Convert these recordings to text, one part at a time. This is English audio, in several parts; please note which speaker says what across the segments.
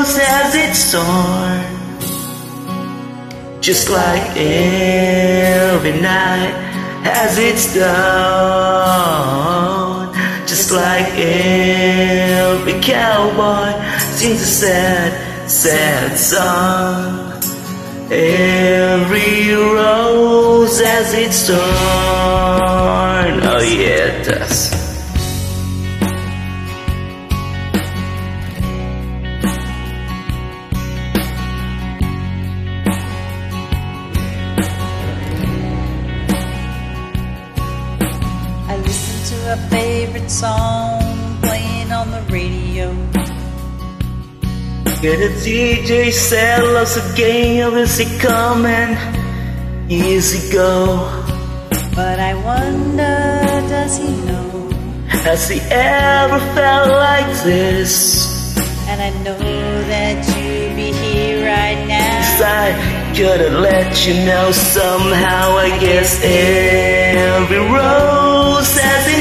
Speaker 1: rose has its thorn. Just like every night has its dawn. Just like every cowboy sings a sad, sad song. Every rose has its thorn. Oh yeah, it does.
Speaker 2: A favorite song playing on the radio.
Speaker 1: Get a DJ said loves a game, is he coming? Easy go.
Speaker 2: But I wonder, does he know?
Speaker 1: Has he ever felt like this?
Speaker 2: And I know that you'd be here right now.
Speaker 1: I couldn't let you know somehow. I guess every rose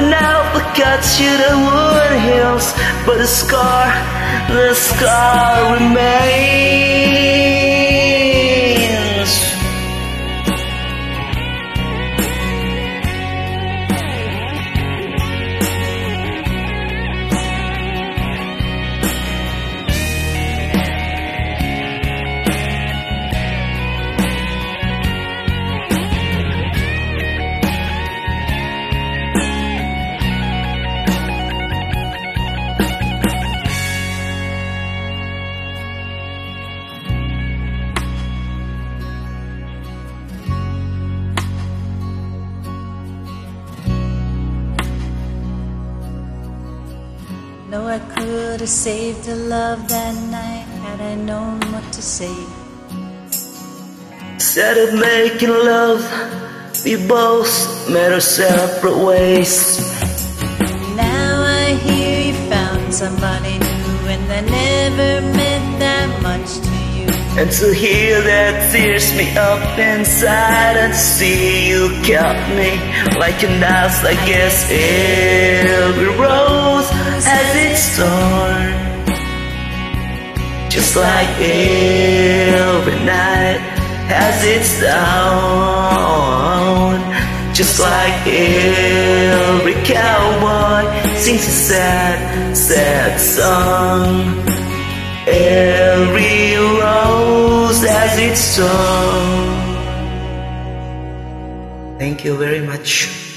Speaker 1: Like the cuts you the wood hills, but the scar, the scar remains.
Speaker 2: No, I could have saved the love that night had I known what to say.
Speaker 1: Instead of making love, we both made our separate ways.
Speaker 2: Now I hear you found somebody new, and I never meant that much to you.
Speaker 1: And to hear that tears me up inside and to see you kept me like a knife. I guess every rose has its thorn. Just like every night has its dawn. Just like every cowboy sings a sad, sad song. Every rose has its song. Thank you very much.